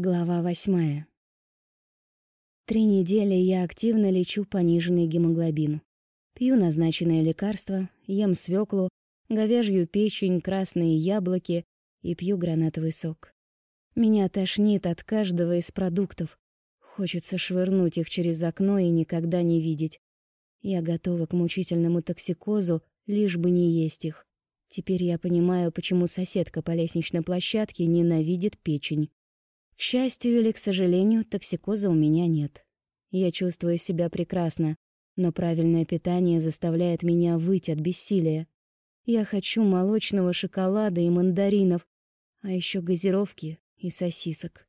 Глава восьмая. Три недели я активно лечу пониженный гемоглобин. Пью назначенное лекарство, ем свеклу, говяжью печень, красные яблоки и пью гранатовый сок. Меня тошнит от каждого из продуктов. Хочется швырнуть их через окно и никогда не видеть. Я готова к мучительному токсикозу, лишь бы не есть их. Теперь я понимаю, почему соседка по лестничной площадке ненавидит печень. К счастью или к сожалению, токсикоза у меня нет. Я чувствую себя прекрасно, но правильное питание заставляет меня выть от бессилия. Я хочу молочного шоколада и мандаринов, а еще газировки и сосисок.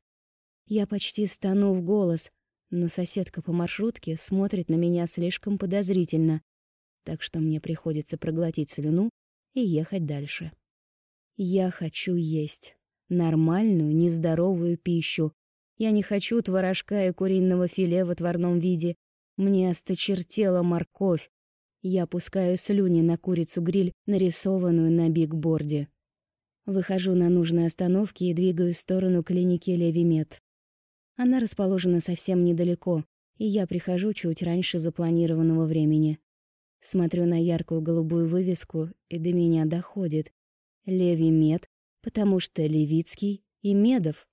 Я почти стану в голос, но соседка по маршрутке смотрит на меня слишком подозрительно, так что мне приходится проглотить слюну и ехать дальше. Я хочу есть нормальную, нездоровую пищу. Я не хочу творожка и куриного филе в отварном виде. Мне осточертела морковь. Я пускаю слюни на курицу-гриль, нарисованную на бигборде. Выхожу на нужной остановке и двигаюсь в сторону клиники Левимед. Она расположена совсем недалеко, и я прихожу чуть раньше запланированного времени. Смотрю на яркую голубую вывеску, и до меня доходит. Левимед потому что Левицкий и Медов.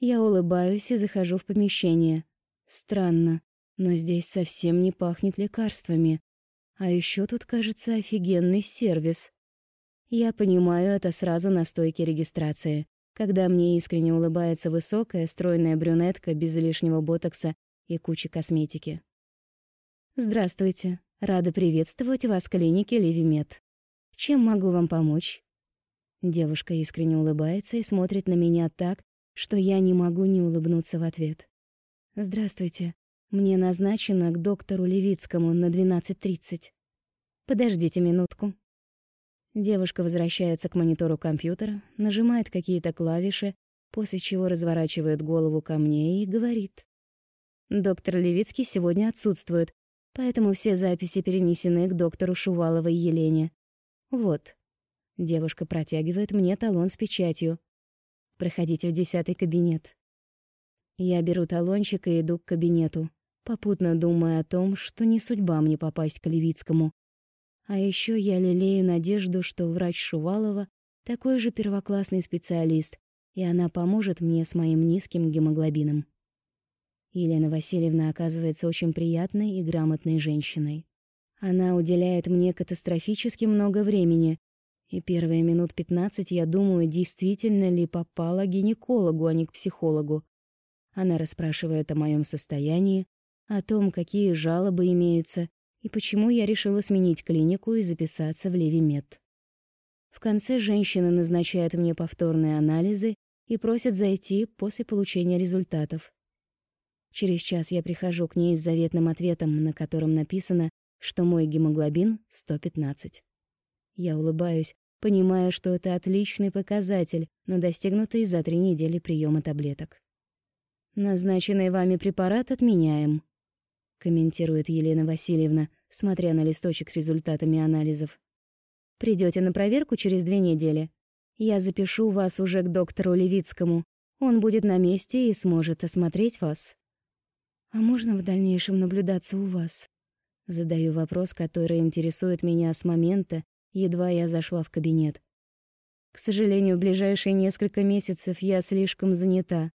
Я улыбаюсь и захожу в помещение. Странно, но здесь совсем не пахнет лекарствами. А еще тут, кажется, офигенный сервис. Я понимаю это сразу на стойке регистрации, когда мне искренне улыбается высокая, стройная брюнетка без лишнего ботокса и кучи косметики. «Здравствуйте. Рада приветствовать вас в клинике Левимед. Чем могу вам помочь?» Девушка искренне улыбается и смотрит на меня так, что я не могу не улыбнуться в ответ. «Здравствуйте. Мне назначено к доктору Левицкому на 12.30. Подождите минутку». Девушка возвращается к монитору компьютера, нажимает какие-то клавиши, после чего разворачивает голову ко мне и говорит. «Доктор Левицкий сегодня отсутствует, поэтому все записи перенесены к доктору Шуваловой Елене. Вот, Девушка протягивает мне талон с печатью. Проходите в десятый кабинет. Я беру талончик и иду к кабинету, попутно думая о том, что не судьба мне попасть к Левицкому. А еще я лелею надежду, что врач Шувалова такой же первоклассный специалист, и она поможет мне с моим низким гемоглобином. Елена Васильевна оказывается очень приятной и грамотной женщиной. Она уделяет мне катастрофически много времени, и первые минут пятнадцать я думаю, действительно ли попала к гинекологу, а не к психологу. Она расспрашивает о моем состоянии, о том, какие жалобы имеются, и почему я решила сменить клинику и записаться в Левимед. В конце женщина назначает мне повторные анализы и просит зайти после получения результатов. Через час я прихожу к ней с заветным ответом, на котором написано, что мой гемоглобин 115. Я улыбаюсь, понимая, что это отличный показатель, но достигнутый за три недели приема таблеток. «Назначенный вами препарат отменяем», — комментирует Елена Васильевна, смотря на листочек с результатами анализов. Придете на проверку через две недели. Я запишу вас уже к доктору Левицкому. Он будет на месте и сможет осмотреть вас. А можно в дальнейшем наблюдаться у вас? Задаю вопрос, который интересует меня с момента, едва я зашла в кабинет. К сожалению, в ближайшие несколько месяцев я слишком занята.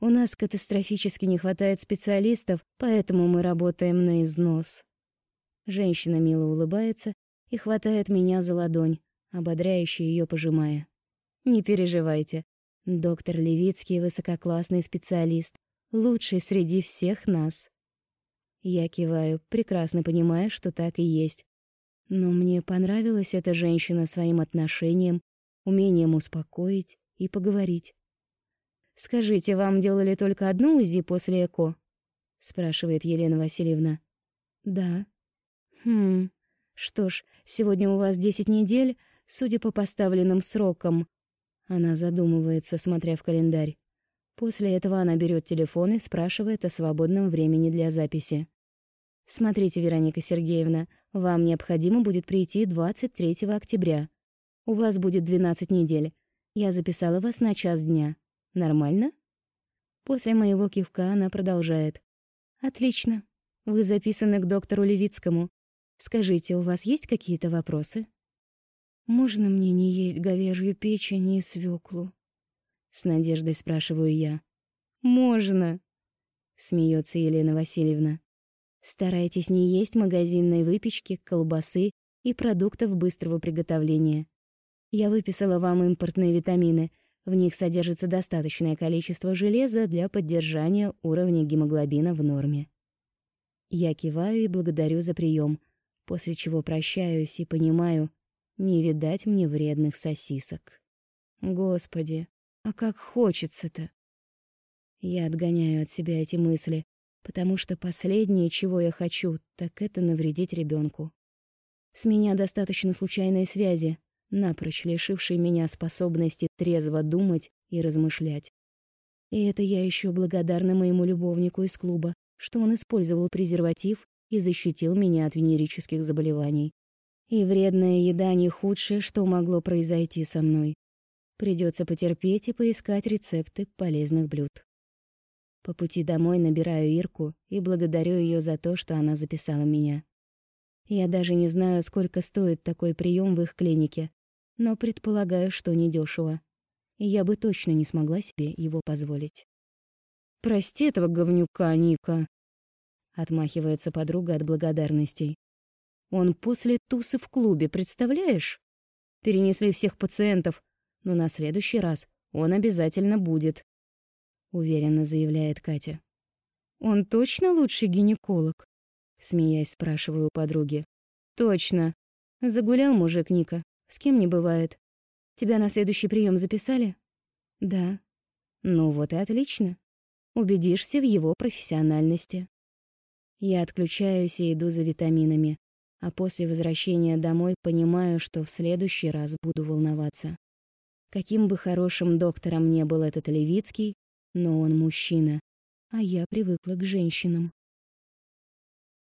У нас катастрофически не хватает специалистов, поэтому мы работаем на износ. Женщина мило улыбается и хватает меня за ладонь, ободряюще ее пожимая. Не переживайте. Доктор Левицкий высококлассный специалист, лучший среди всех нас. Я киваю, прекрасно понимая, что так и есть. Но мне понравилась эта женщина своим отношением, умением успокоить и поговорить. «Скажите, вам делали только одну УЗИ после ЭКО?» — спрашивает Елена Васильевна. «Да». «Хм, что ж, сегодня у вас десять недель, судя по поставленным срокам». Она задумывается, смотря в календарь. После этого она берет телефон и спрашивает о свободном времени для записи. «Смотрите, Вероника Сергеевна, вам необходимо будет прийти 23 октября. У вас будет 12 недель. Я записала вас на час дня. Нормально?» После моего кивка она продолжает. «Отлично. Вы записаны к доктору Левицкому. Скажите, у вас есть какие-то вопросы?» «Можно мне не есть говяжью печень и свеклу?» С надеждой спрашиваю я. «Можно!» — смеется Елена Васильевна. «Старайтесь не есть магазинной выпечки, колбасы и продуктов быстрого приготовления. Я выписала вам импортные витамины. В них содержится достаточное количество железа для поддержания уровня гемоглобина в норме». Я киваю и благодарю за прием, после чего прощаюсь и понимаю, не видать мне вредных сосисок. Господи, а как хочется-то! Я отгоняю от себя эти мысли, потому что последнее, чего я хочу, так это навредить ребенку. С меня достаточно случайной связи, напрочь лишившей меня способности трезво думать и размышлять. И это я еще благодарна моему любовнику из клуба, что он использовал презерватив и защитил меня от венерических заболеваний. И вредная еда не худшее, что могло произойти со мной. Придется потерпеть и поискать рецепты полезных блюд. По пути домой набираю Ирку и благодарю ее за то, что она записала меня. Я даже не знаю, сколько стоит такой прием в их клинике, но предполагаю, что недешево. И я бы точно не смогла себе его позволить. «Прости этого говнюка, Ника», — отмахивается подруга от благодарностей. Он после тусы в клубе, представляешь? Перенесли всех пациентов, но на следующий раз он обязательно будет, уверенно заявляет Катя. Он точно лучший гинеколог? смеясь спрашиваю у подруги. Точно. Загулял мужик Ника. С кем не бывает. Тебя на следующий прием записали? Да. Ну вот и отлично. Убедишься в его профессиональности. Я отключаюсь и иду за витаминами а после возвращения домой понимаю, что в следующий раз буду волноваться. Каким бы хорошим доктором не был этот Левицкий, но он мужчина, а я привыкла к женщинам.